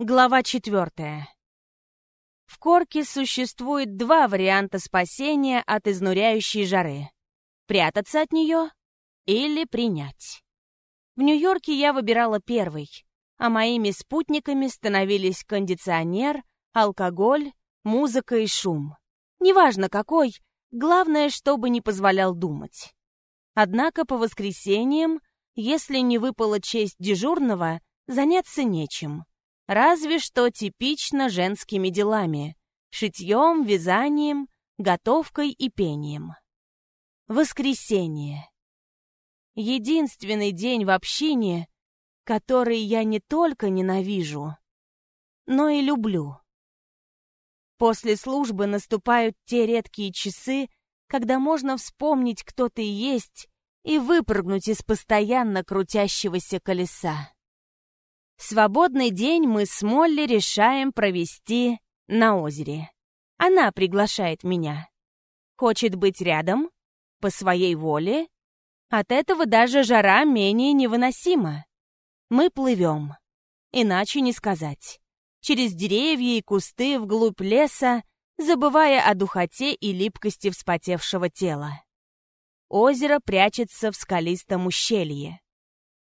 Глава четвертая. В Корке существует два варианта спасения от изнуряющей жары. Прятаться от нее или принять. В Нью-Йорке я выбирала первый, а моими спутниками становились кондиционер, алкоголь, музыка и шум. Неважно какой, главное, чтобы не позволял думать. Однако по воскресеньям, если не выпала честь дежурного, заняться нечем. Разве что типично женскими делами — шитьем, вязанием, готовкой и пением. Воскресенье. Единственный день в общине, который я не только ненавижу, но и люблю. После службы наступают те редкие часы, когда можно вспомнить, кто ты есть, и выпрыгнуть из постоянно крутящегося колеса. Свободный день мы с Молли решаем провести на озере. Она приглашает меня. Хочет быть рядом, по своей воле. От этого даже жара менее невыносима. Мы плывем. Иначе не сказать. Через деревья и кусты вглубь леса, забывая о духоте и липкости вспотевшего тела. Озеро прячется в скалистом ущелье.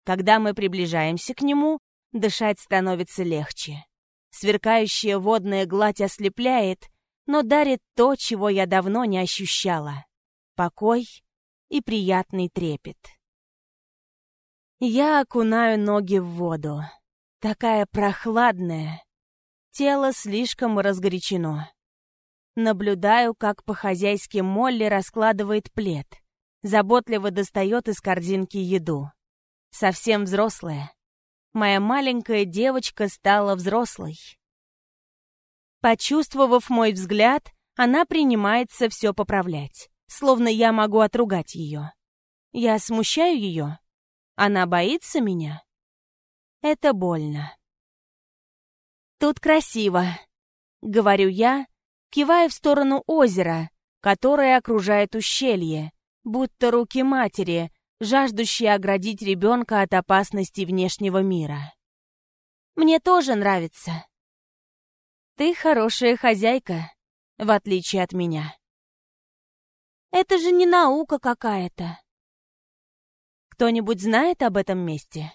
Когда мы приближаемся к нему, Дышать становится легче. Сверкающая водная гладь ослепляет, но дарит то, чего я давно не ощущала. Покой и приятный трепет. Я окунаю ноги в воду. Такая прохладная. Тело слишком разгорячено. Наблюдаю, как по-хозяйски Молли раскладывает плед. Заботливо достает из корзинки еду. Совсем взрослая моя маленькая девочка стала взрослой. Почувствовав мой взгляд, она принимается все поправлять, словно я могу отругать ее. Я смущаю ее? Она боится меня? Это больно. «Тут красиво», — говорю я, кивая в сторону озера, которое окружает ущелье, будто руки матери, жаждущие оградить ребенка от опасности внешнего мира. Мне тоже нравится. Ты хорошая хозяйка, в отличие от меня. Это же не наука какая-то. Кто-нибудь знает об этом месте?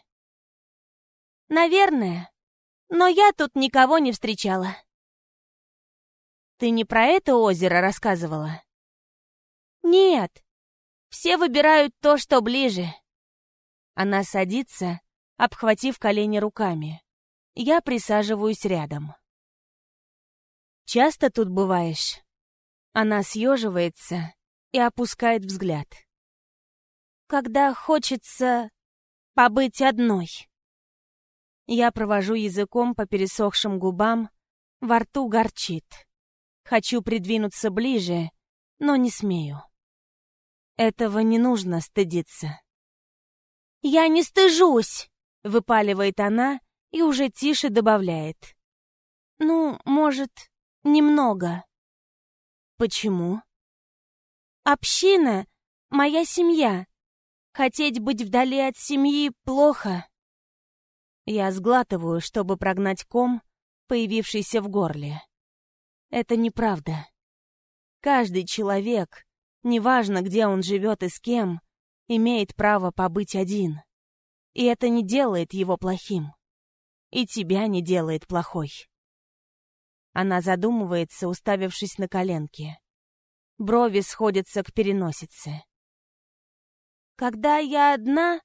Наверное, но я тут никого не встречала. Ты не про это озеро рассказывала? Нет, все выбирают то, что ближе. Она садится, обхватив колени руками. Я присаживаюсь рядом. «Часто тут бываешь?» Она съеживается и опускает взгляд. «Когда хочется побыть одной». Я провожу языком по пересохшим губам, во рту горчит. Хочу придвинуться ближе, но не смею. Этого не нужно стыдиться. «Я не стыжусь!» — выпаливает она и уже тише добавляет. «Ну, может, немного». «Почему?» «Община — моя семья. Хотеть быть вдали от семьи плохо». Я сглатываю, чтобы прогнать ком, появившийся в горле. Это неправда. Каждый человек неважно, где он живет и с кем, имеет право побыть один. И это не делает его плохим. И тебя не делает плохой. Она задумывается, уставившись на коленки. Брови сходятся к переносице. Когда я одна,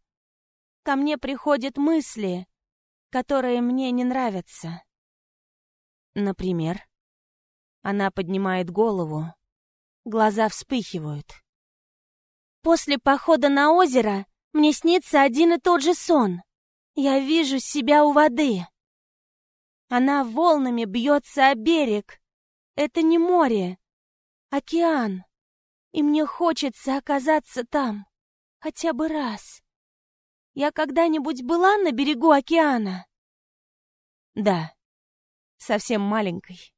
ко мне приходят мысли, которые мне не нравятся. Например, она поднимает голову, Глаза вспыхивают. После похода на озеро мне снится один и тот же сон. Я вижу себя у воды. Она волнами бьется о берег. Это не море, океан. И мне хочется оказаться там хотя бы раз. Я когда-нибудь была на берегу океана? Да, совсем маленькой.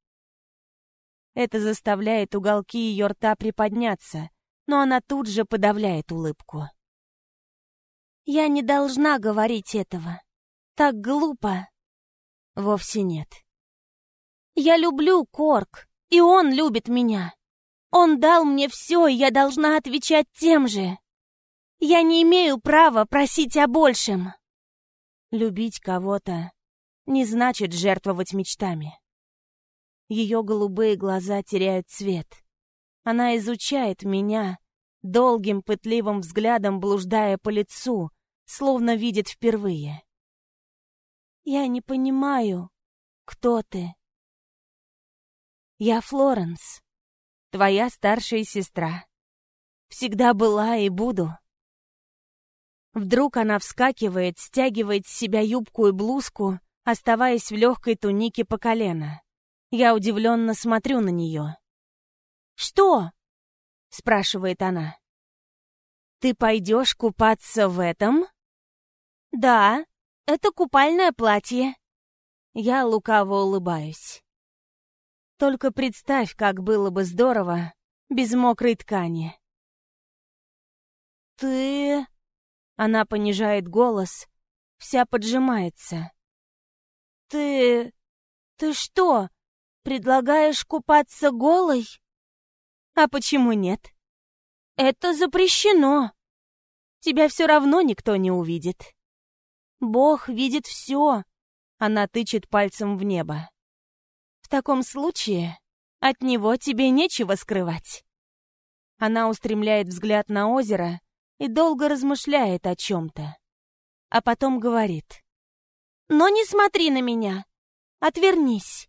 Это заставляет уголки ее рта приподняться, но она тут же подавляет улыбку. «Я не должна говорить этого. Так глупо. Вовсе нет. Я люблю Корк, и он любит меня. Он дал мне все, и я должна отвечать тем же. Я не имею права просить о большем. Любить кого-то не значит жертвовать мечтами. Ее голубые глаза теряют цвет. Она изучает меня, долгим пытливым взглядом блуждая по лицу, словно видит впервые. «Я не понимаю, кто ты?» «Я Флоренс, твоя старшая сестра. Всегда была и буду». Вдруг она вскакивает, стягивает с себя юбку и блузку, оставаясь в легкой тунике по колено. Я удивленно смотрю на нее. «Что?» — спрашивает она. «Ты пойдешь купаться в этом?» «Да, это купальное платье». Я лукаво улыбаюсь. Только представь, как было бы здорово без мокрой ткани. «Ты...» Она понижает голос, вся поджимается. «Ты... ты что, предлагаешь купаться голой?» «А почему нет?» «Это запрещено. Тебя все равно никто не увидит». «Бог видит все», — она тычет пальцем в небо. «В таком случае от него тебе нечего скрывать». Она устремляет взгляд на озеро, и долго размышляет о чем-то. А потом говорит. «Но не смотри на меня! Отвернись!»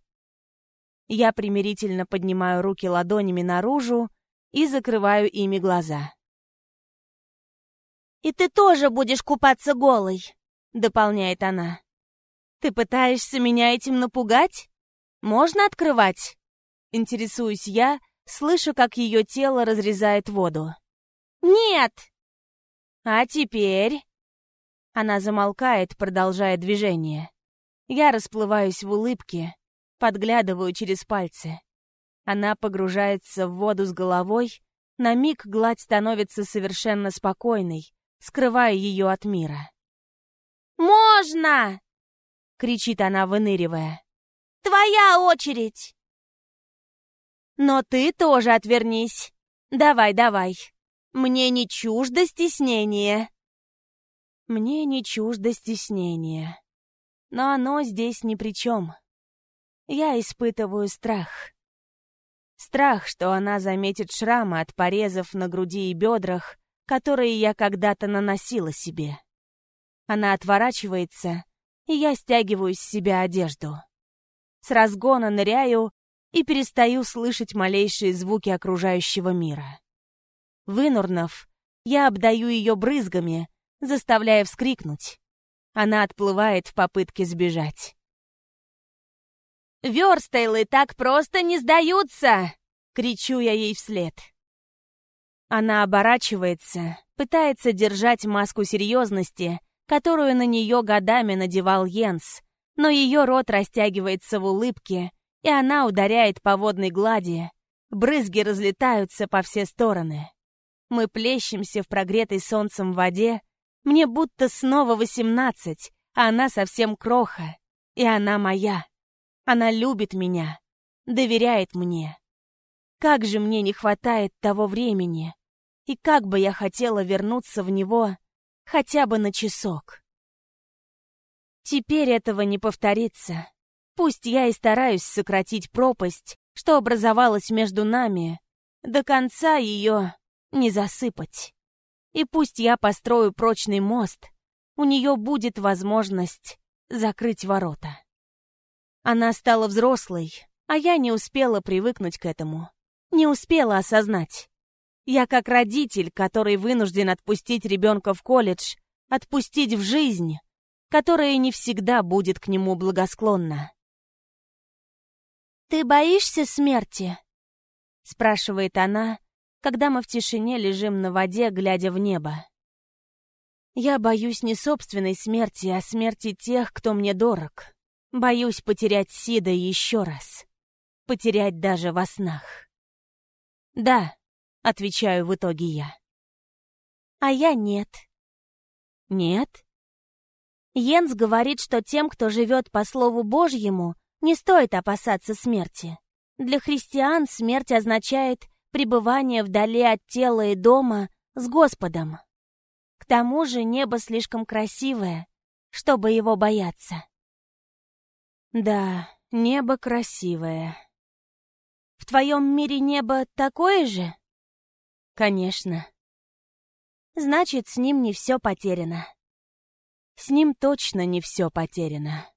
Я примирительно поднимаю руки ладонями наружу и закрываю ими глаза. «И ты тоже будешь купаться голой!» — дополняет она. «Ты пытаешься меня этим напугать? Можно открывать?» Интересуюсь я, слышу, как ее тело разрезает воду. «Нет!» «А теперь...» Она замолкает, продолжая движение. Я расплываюсь в улыбке, подглядываю через пальцы. Она погружается в воду с головой, на миг гладь становится совершенно спокойной, скрывая ее от мира. «Можно!» — кричит она, выныривая. «Твоя очередь!» «Но ты тоже отвернись. Давай, давай!» Мне не чуждо стеснение. Мне не чуждо стеснение. Но оно здесь ни при чем. Я испытываю страх. Страх, что она заметит шрамы от порезов на груди и бедрах, которые я когда-то наносила себе. Она отворачивается, и я стягиваю с себя одежду. С разгона ныряю и перестаю слышать малейшие звуки окружающего мира. Вынурнув, я обдаю ее брызгами, заставляя вскрикнуть. Она отплывает в попытке сбежать. «Верстейлы так просто не сдаются!» — кричу я ей вслед. Она оборачивается, пытается держать маску серьезности, которую на нее годами надевал Йенс, но ее рот растягивается в улыбке, и она ударяет по водной глади. Брызги разлетаются по все стороны. Мы плещемся в прогретой солнцем воде. Мне будто снова восемнадцать, а она совсем кроха. И она моя. Она любит меня, доверяет мне. Как же мне не хватает того времени. И как бы я хотела вернуться в него хотя бы на часок. Теперь этого не повторится. Пусть я и стараюсь сократить пропасть, что образовалась между нами, до конца ее не засыпать. И пусть я построю прочный мост, у нее будет возможность закрыть ворота. Она стала взрослой, а я не успела привыкнуть к этому. Не успела осознать. Я как родитель, который вынужден отпустить ребенка в колледж, отпустить в жизнь, которая не всегда будет к нему благосклонна. «Ты боишься смерти?» — спрашивает она, когда мы в тишине лежим на воде, глядя в небо. Я боюсь не собственной смерти, а смерти тех, кто мне дорог. Боюсь потерять Сида еще раз. Потерять даже во снах. «Да», — отвечаю в итоге я. «А я нет». «Нет?» Йенс говорит, что тем, кто живет по Слову Божьему, не стоит опасаться смерти. Для христиан смерть означает пребывание вдали от тела и дома с Господом. К тому же небо слишком красивое, чтобы его бояться. Да, небо красивое. В твоем мире небо такое же? Конечно. Значит, с ним не все потеряно. С ним точно не все потеряно.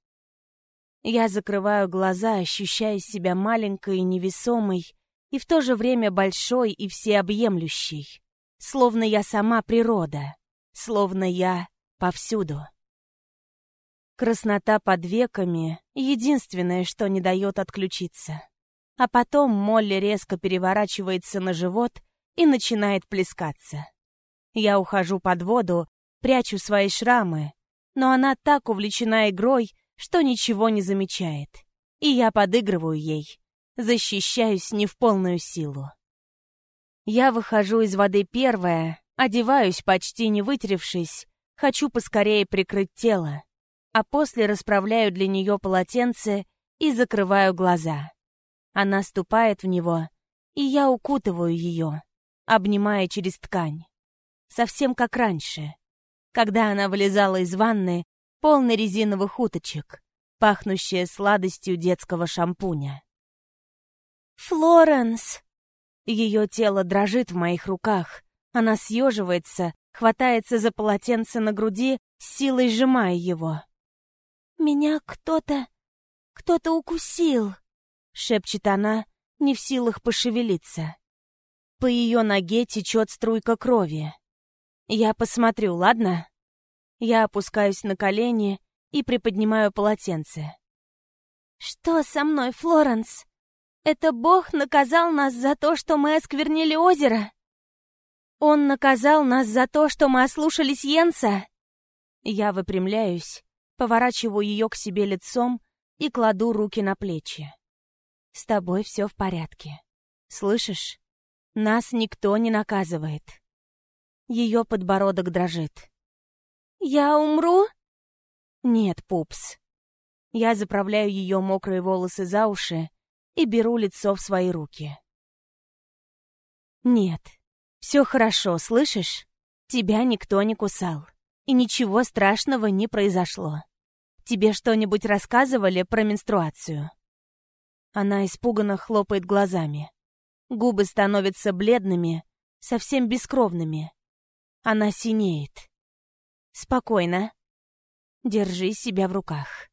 Я закрываю глаза, ощущая себя маленькой и невесомой, и в то же время большой и всеобъемлющей. Словно я сама природа, словно я повсюду. Краснота под веками — единственное, что не дает отключиться. А потом Молли резко переворачивается на живот и начинает плескаться. Я ухожу под воду, прячу свои шрамы, но она так увлечена игрой, что ничего не замечает. И я подыгрываю ей, защищаюсь не в полную силу. Я выхожу из воды первая, одеваюсь, почти не вытеревшись, хочу поскорее прикрыть тело, а после расправляю для нее полотенце и закрываю глаза. Она ступает в него, и я укутываю ее, обнимая через ткань. Совсем как раньше, когда она вылезала из ванны, полной резиновых уточек, пахнущая сладостью детского шампуня. «Флоренс!» Ее тело дрожит в моих руках. Она съеживается, хватается за полотенце на груди, силой сжимая его. «Меня кто-то... кто-то укусил!» — шепчет она, не в силах пошевелиться. По ее ноге течет струйка крови. Я посмотрю, ладно? Я опускаюсь на колени и приподнимаю полотенце. «Что со мной, Флоренс? Это Бог наказал нас за то, что мы осквернили озеро? Он наказал нас за то, что мы ослушались Йенса?» Я выпрямляюсь, поворачиваю ее к себе лицом и кладу руки на плечи. «С тобой все в порядке. Слышишь? Нас никто не наказывает». Ее подбородок дрожит. «Я умру?» «Нет, пупс». Я заправляю ее мокрые волосы за уши и беру лицо в свои руки. «Нет, все хорошо, слышишь? Тебя никто не кусал, и ничего страшного не произошло. Тебе что-нибудь рассказывали про менструацию?» Она испуганно хлопает глазами. Губы становятся бледными, совсем бескровными. Она синеет. Спокойно. Держи себя в руках.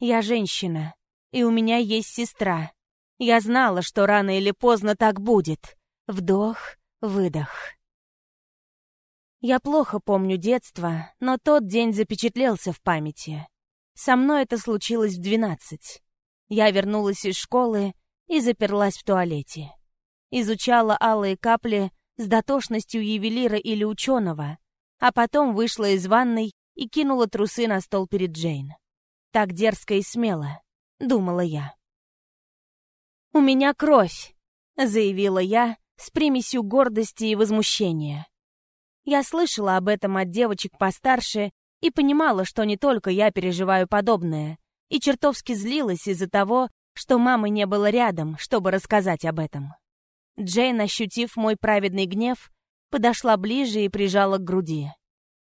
Я женщина, и у меня есть сестра. Я знала, что рано или поздно так будет. Вдох, выдох. Я плохо помню детство, но тот день запечатлелся в памяти. Со мной это случилось в двенадцать. Я вернулась из школы и заперлась в туалете. Изучала алые капли с дотошностью ювелира или ученого, а потом вышла из ванной и кинула трусы на стол перед Джейн. Так дерзко и смело, думала я. «У меня кровь», — заявила я с примесью гордости и возмущения. Я слышала об этом от девочек постарше и понимала, что не только я переживаю подобное, и чертовски злилась из-за того, что мамы не было рядом, чтобы рассказать об этом. Джейн, ощутив мой праведный гнев, подошла ближе и прижала к груди.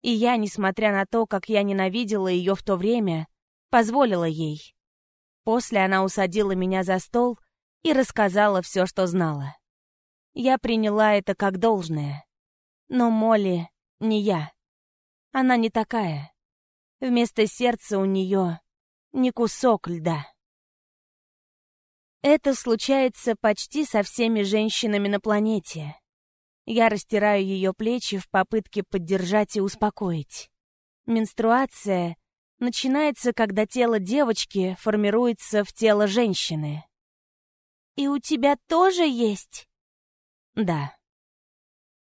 И я, несмотря на то, как я ненавидела ее в то время, позволила ей. После она усадила меня за стол и рассказала все, что знала. Я приняла это как должное. Но Молли не я. Она не такая. Вместо сердца у нее не кусок льда. Это случается почти со всеми женщинами на планете. Я растираю ее плечи в попытке поддержать и успокоить. Менструация начинается, когда тело девочки формируется в тело женщины. «И у тебя тоже есть?» «Да».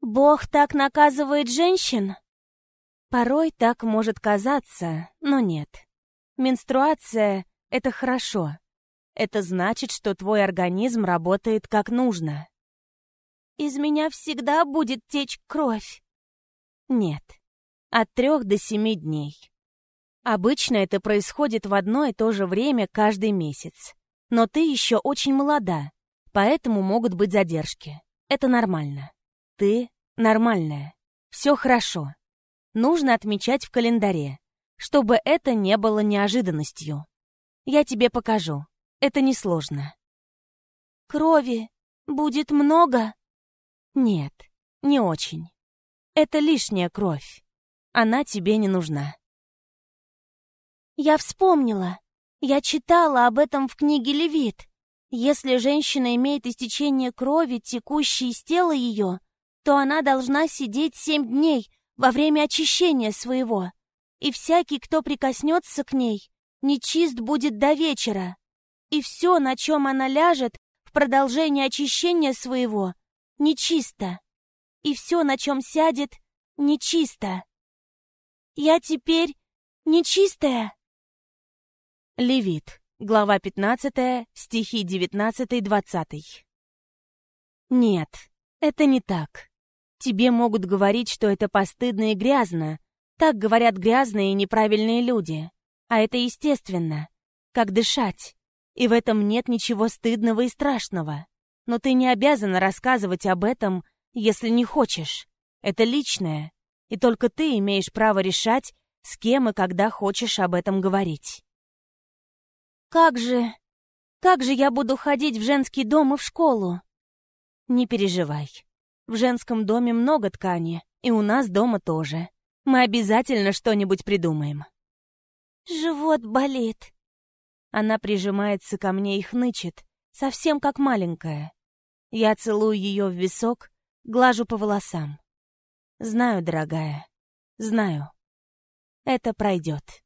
«Бог так наказывает женщин?» Порой так может казаться, но нет. Менструация — это хорошо. Это значит, что твой организм работает как нужно. Из меня всегда будет течь кровь. Нет, от трех до семи дней. Обычно это происходит в одно и то же время каждый месяц. Но ты еще очень молода, поэтому могут быть задержки. Это нормально. Ты нормальная. Все хорошо. Нужно отмечать в календаре, чтобы это не было неожиданностью. Я тебе покажу. Это несложно. Крови будет много? Нет, не очень. Это лишняя кровь. Она тебе не нужна. Я вспомнила. Я читала об этом в книге Левит. Если женщина имеет истечение крови, текущей из тела ее, то она должна сидеть семь дней во время очищения своего, и всякий, кто прикоснется к ней, нечист будет до вечера, и все, на чем она ляжет в продолжение очищения своего, нечисто, и все, на чем сядет, нечисто. Я теперь нечистая. Левит, глава 15, стихи 19-20. Нет, это не так. Тебе могут говорить, что это постыдно и грязно. Так говорят грязные и неправильные люди. А это естественно. Как дышать. И в этом нет ничего стыдного и страшного. Но ты не обязана рассказывать об этом, если не хочешь. Это личное. И только ты имеешь право решать, с кем и когда хочешь об этом говорить. Как же... Как же я буду ходить в женский дом и в школу? Не переживай. В женском доме много ткани, и у нас дома тоже. Мы обязательно что-нибудь придумаем. Живот болит. Она прижимается ко мне и хнычет, совсем как маленькая. Я целую ее в висок, глажу по волосам. Знаю, дорогая, знаю. Это пройдет.